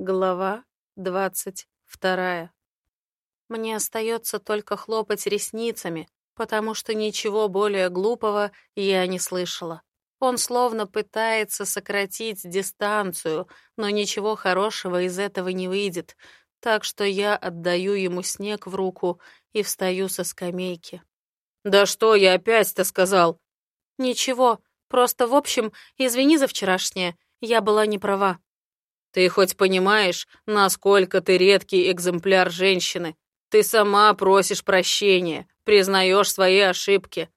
Глава двадцать вторая. Мне остается только хлопать ресницами, потому что ничего более глупого я не слышала. Он словно пытается сократить дистанцию, но ничего хорошего из этого не выйдет, так что я отдаю ему снег в руку и встаю со скамейки. «Да что я опять-то сказал?» «Ничего, просто, в общем, извини за вчерашнее, я была не права». Ты хоть понимаешь, насколько ты редкий экземпляр женщины? Ты сама просишь прощения, признаешь свои ошибки.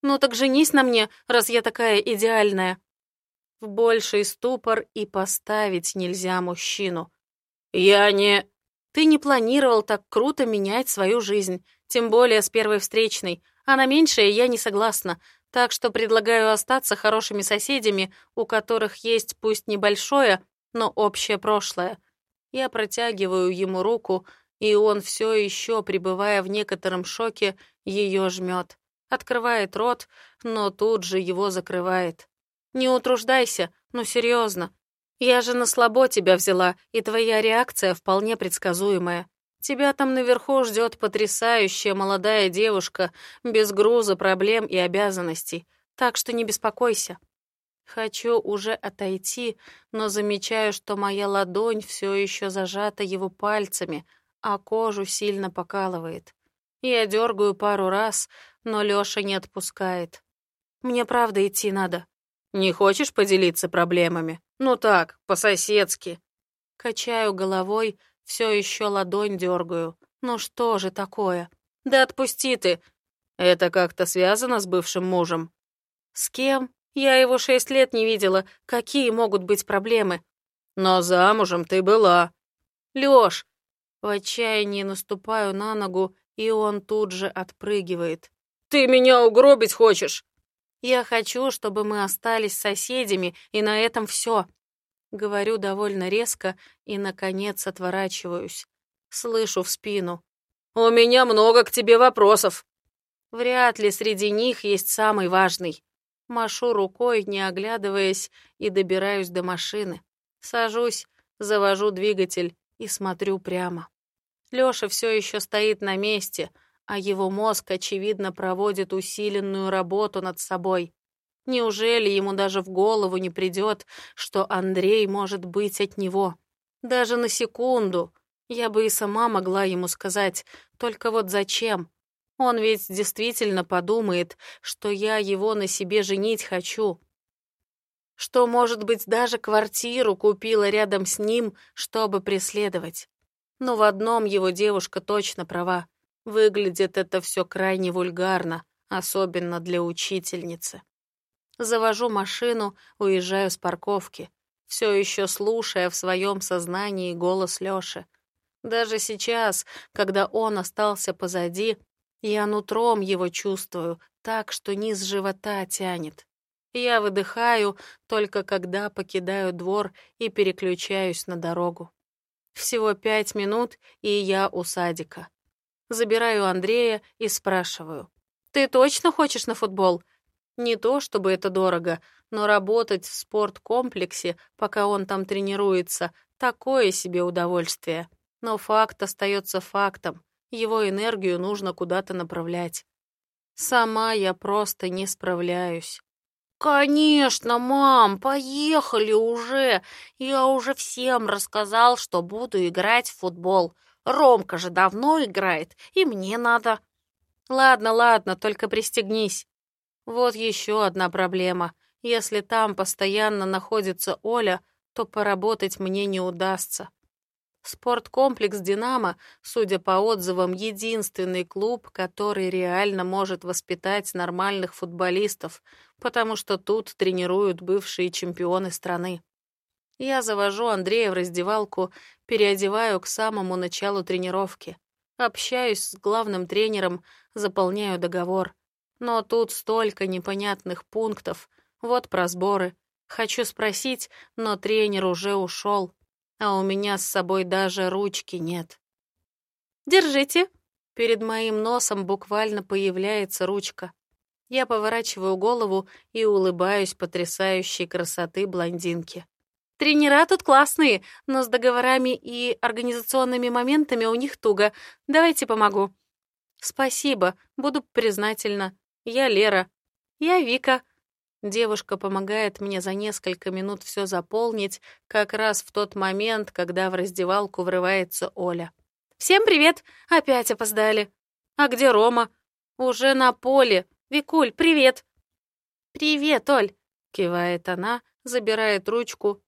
Ну так женись на мне, раз я такая идеальная. В больший ступор и поставить нельзя мужчину. Я не... Ты не планировал так круто менять свою жизнь, тем более с первой встречной, а на меньшее я не согласна, так что предлагаю остаться хорошими соседями, у которых есть пусть небольшое, но общее прошлое. Я протягиваю ему руку, и он все еще, пребывая в некотором шоке, ее жмет. Открывает рот, но тут же его закрывает. «Не утруждайся, ну серьезно. Я же на слабо тебя взяла, и твоя реакция вполне предсказуемая. Тебя там наверху ждет потрясающая молодая девушка, без груза проблем и обязанностей, так что не беспокойся. Хочу уже отойти, но замечаю, что моя ладонь все еще зажата его пальцами, а кожу сильно покалывает. Я дергаю пару раз, но Лёша не отпускает. Мне правда идти надо. Не хочешь поделиться проблемами? Ну так, по-соседски. Качаю головой, все еще ладонь дергаю. Ну что же такое? Да отпусти ты. Это как-то связано с бывшим мужем? С кем? Я его шесть лет не видела. Какие могут быть проблемы? Но замужем ты была. Лёш! В отчаянии наступаю на ногу, и он тут же отпрыгивает. Ты меня угробить хочешь? Я хочу, чтобы мы остались соседями, и на этом все. Говорю довольно резко и, наконец, отворачиваюсь. Слышу в спину. «У меня много к тебе вопросов». Вряд ли среди них есть самый важный. Машу рукой, не оглядываясь, и добираюсь до машины. Сажусь, завожу двигатель и смотрю прямо. Лёша все еще стоит на месте, а его мозг, очевидно, проводит усиленную работу над собой. Неужели ему даже в голову не придет, что Андрей может быть от него? Даже на секунду. Я бы и сама могла ему сказать, только вот зачем? Он ведь действительно подумает, что я его на себе женить хочу. Что, может быть, даже квартиру купила рядом с ним, чтобы преследовать. Но в одном его девушка точно права. Выглядит это все крайне вульгарно, особенно для учительницы. Завожу машину, уезжаю с парковки, все еще слушая в своем сознании голос Лёши. Даже сейчас, когда он остался позади, я нутром его чувствую, так что низ живота тянет. Я выдыхаю только когда покидаю двор и переключаюсь на дорогу. Всего пять минут, и я у садика. Забираю Андрея и спрашиваю. «Ты точно хочешь на футбол?» Не то, чтобы это дорого, но работать в спорткомплексе, пока он там тренируется, такое себе удовольствие. Но факт остается фактом. Его энергию нужно куда-то направлять. Сама я просто не справляюсь. «Конечно, мам, поехали уже! Я уже всем рассказал, что буду играть в футбол. Ромка же давно играет, и мне надо». «Ладно, ладно, только пристегнись». Вот еще одна проблема. Если там постоянно находится Оля, то поработать мне не удастся. Спорткомплекс «Динамо», судя по отзывам, единственный клуб, который реально может воспитать нормальных футболистов, потому что тут тренируют бывшие чемпионы страны. Я завожу Андрея в раздевалку, переодеваю к самому началу тренировки. Общаюсь с главным тренером, заполняю договор. Но тут столько непонятных пунктов. Вот про сборы. Хочу спросить, но тренер уже ушел а у меня с собой даже ручки нет. «Держите!» Перед моим носом буквально появляется ручка. Я поворачиваю голову и улыбаюсь потрясающей красоты блондинки. Тренера тут классные, но с договорами и организационными моментами у них туго. Давайте помогу». «Спасибо, буду признательна. Я Лера». «Я Вика». Девушка помогает мне за несколько минут все заполнить, как раз в тот момент, когда в раздевалку врывается Оля. «Всем привет! Опять опоздали!» «А где Рома?» «Уже на поле. Викуль, привет!» «Привет, Оль!» — кивает она, забирает ручку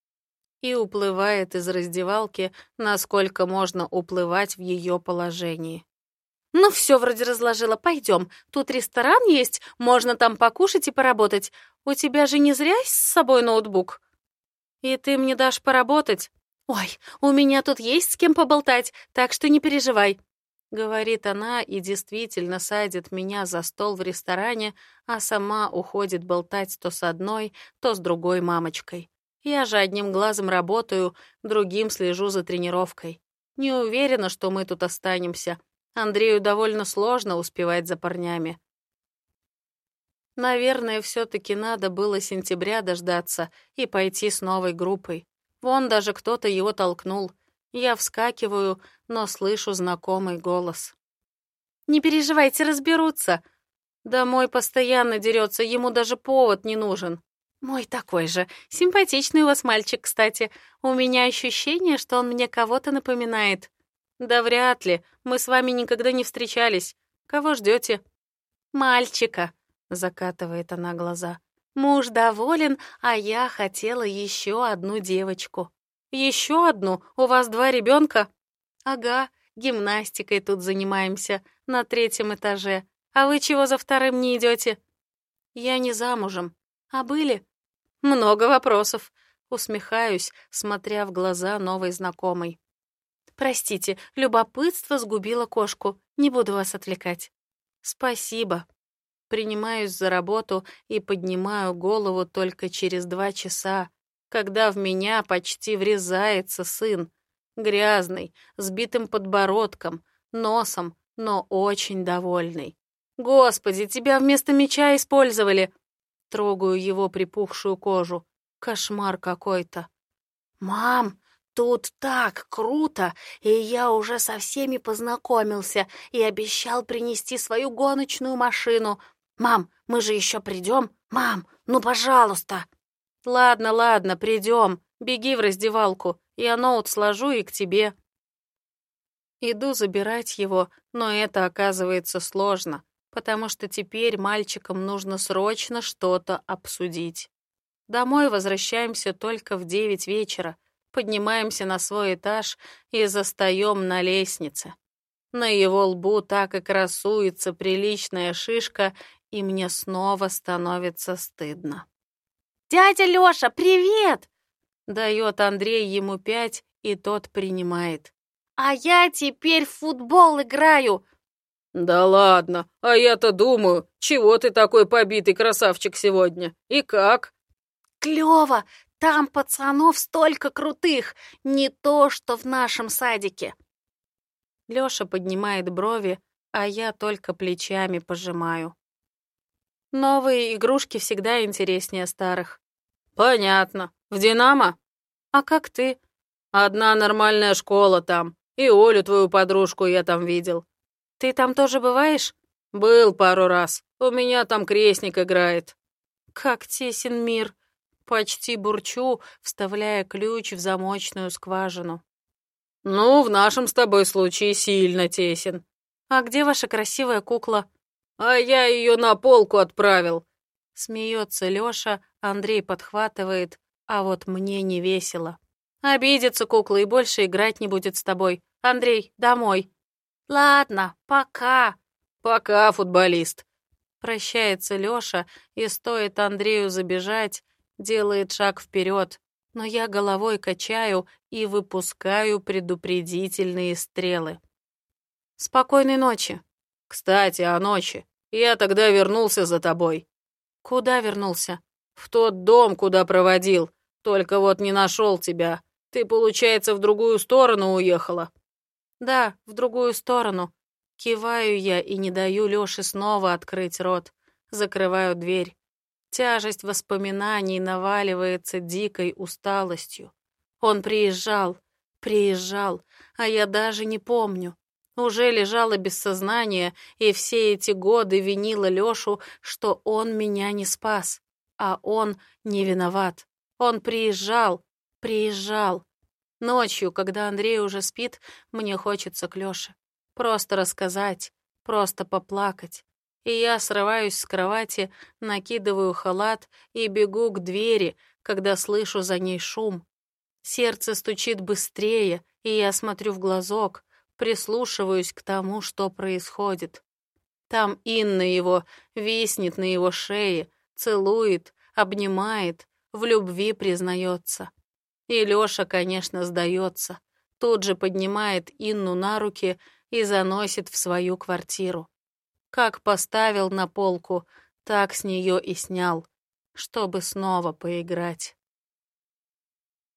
и уплывает из раздевалки, насколько можно уплывать в ее положении. «Ну все вроде разложила, пойдем. Тут ресторан есть, можно там покушать и поработать. У тебя же не зря с собой ноутбук?» «И ты мне дашь поработать?» «Ой, у меня тут есть с кем поболтать, так что не переживай», — говорит она и действительно садит меня за стол в ресторане, а сама уходит болтать то с одной, то с другой мамочкой. Я же одним глазом работаю, другим слежу за тренировкой. Не уверена, что мы тут останемся. Андрею довольно сложно успевать за парнями. Наверное, все таки надо было сентября дождаться и пойти с новой группой. Вон даже кто-то его толкнул. Я вскакиваю, но слышу знакомый голос. «Не переживайте, разберутся!» Домой постоянно дерется, ему даже повод не нужен. «Мой такой же. Симпатичный у вас мальчик, кстати. У меня ощущение, что он мне кого-то напоминает». «Да вряд ли. Мы с вами никогда не встречались. Кого ждете? «Мальчика», — закатывает она глаза. «Муж доволен, а я хотела еще одну девочку». «Еще одну? У вас два ребенка? «Ага, гимнастикой тут занимаемся, на третьем этаже. А вы чего за вторым не идете? «Я не замужем. А были?» Много вопросов. Усмехаюсь, смотря в глаза новой знакомой. Простите, любопытство сгубило кошку. Не буду вас отвлекать. Спасибо. Принимаюсь за работу и поднимаю голову только через два часа, когда в меня почти врезается сын. Грязный, с битым подбородком, носом, но очень довольный. «Господи, тебя вместо меча использовали!» Трогаю его припухшую кожу. Кошмар какой-то. «Мам, тут так круто, и я уже со всеми познакомился и обещал принести свою гоночную машину. Мам, мы же еще придем? Мам, ну пожалуйста!» «Ладно, ладно, придем. Беги в раздевалку. Я ноут сложу и к тебе». Иду забирать его, но это оказывается сложно потому что теперь мальчикам нужно срочно что-то обсудить. Домой возвращаемся только в девять вечера, поднимаемся на свой этаж и застаем на лестнице. На его лбу так и красуется приличная шишка, и мне снова становится стыдно. «Дядя Лёша, привет!» Дает Андрей ему пять, и тот принимает. «А я теперь в футбол играю!» «Да ладно, а я-то думаю, чего ты такой побитый красавчик сегодня? И как?» «Клёво! Там пацанов столько крутых! Не то, что в нашем садике!» Лёша поднимает брови, а я только плечами пожимаю. Новые игрушки всегда интереснее старых. «Понятно. В «Динамо»?» «А как ты?» «Одна нормальная школа там. И Олю, твою подружку, я там видел. Ты там тоже бываешь? Был пару раз. У меня там крестник играет. Как тесен мир. Почти бурчу, вставляя ключ в замочную скважину. Ну, в нашем с тобой случае сильно тесен. А где ваша красивая кукла? А я ее на полку отправил. Смеется Лёша, Андрей подхватывает, а вот мне не весело. Обидится кукла и больше играть не будет с тобой. Андрей, домой. «Ладно, пока». «Пока, футболист». Прощается Лёша, и стоит Андрею забежать, делает шаг вперед, но я головой качаю и выпускаю предупредительные стрелы. «Спокойной ночи». «Кстати, о ночи. Я тогда вернулся за тобой». «Куда вернулся?» «В тот дом, куда проводил. Только вот не нашел тебя. Ты, получается, в другую сторону уехала». Да, в другую сторону. Киваю я и не даю Лёше снова открыть рот. Закрываю дверь. Тяжесть воспоминаний наваливается дикой усталостью. Он приезжал, приезжал, а я даже не помню. Уже лежала без сознания, и все эти годы винила Лёшу, что он меня не спас. А он не виноват. Он приезжал, приезжал. Ночью, когда Андрей уже спит, мне хочется к Лёше. Просто рассказать, просто поплакать. И я срываюсь с кровати, накидываю халат и бегу к двери, когда слышу за ней шум. Сердце стучит быстрее, и я смотрю в глазок, прислушиваюсь к тому, что происходит. Там Инна его виснет на его шее, целует, обнимает, в любви признается. И Лёша, конечно, сдается. Тут же поднимает Инну на руки и заносит в свою квартиру. Как поставил на полку, так с нее и снял, чтобы снова поиграть.